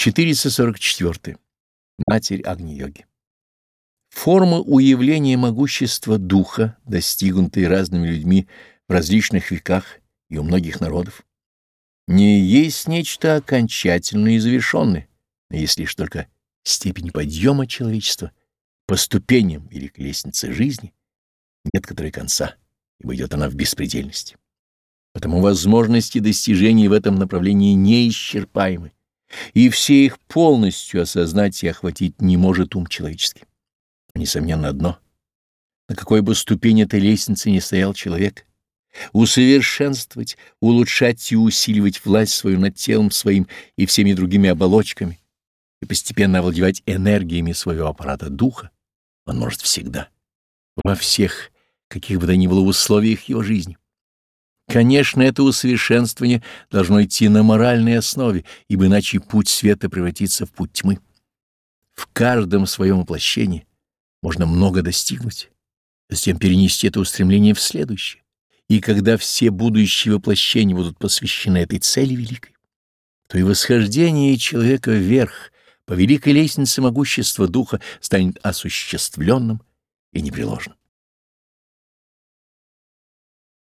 444. Матерь Агни-йоги. Формы уявления могущества духа, достигнутые разными людьми в различных веках и у многих народов, не есть нечто окончательное и завершенное, но есть лишь только степень подъема человечества по ступеням или к лестнице жизни, нет которой конца, ибо идет она в беспредельности. Потому возможности достижений в этом направлении неисчерпаемы, и все их полностью осознать и охватить не может ум человеческий. Несомненно одно — на какой бы ступени этой лестницы не стоял человек, усовершенствовать, улучшать и усиливать власть свою над телом своим и всеми другими оболочками и постепенно овладевать энергиями своего аппарата духа, он может всегда, во всех, каких бы то ни было условиях его жизни. Конечно, это усовершенствование должно идти на моральной основе, ибо иначе путь света превратится в путь тьмы. В каждом своем воплощении можно много достигнуть, затем перенести это устремление в следующее. И когда все будущие воплощения будут посвящены этой цели великой, то и восхождение человека вверх по великой лестнице могущества духа станет осуществленным и непреложным.